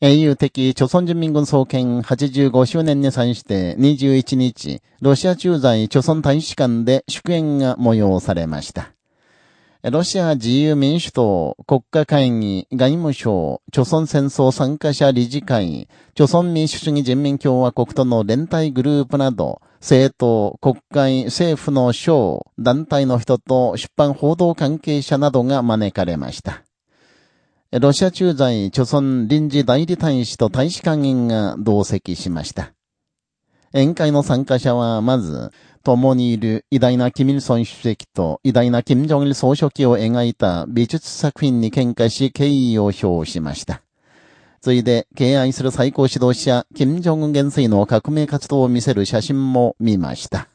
英雄的朝鮮人民軍創建85周年に際して21日、ロシア駐在朝鮮大使館で祝宴が催されました。ロシア自由民主党、国家会議、外務省、朝鮮戦争参加者理事会、朝鮮民主主義人民共和国との連帯グループなど、政党、国会、政府の省、団体の人と出版報道関係者などが招かれました。ロシア駐在、朝鮮臨時代理大使と大使館員が同席しました。宴会の参加者は、まず、共にいる偉大なキミルソン主席と偉大なキム・ジョンイル総書記を描いた美術作品に喧嘩し敬意を表しました。ついで、敬愛する最高指導者、キム・ジョン元帥の革命活動を見せる写真も見ました。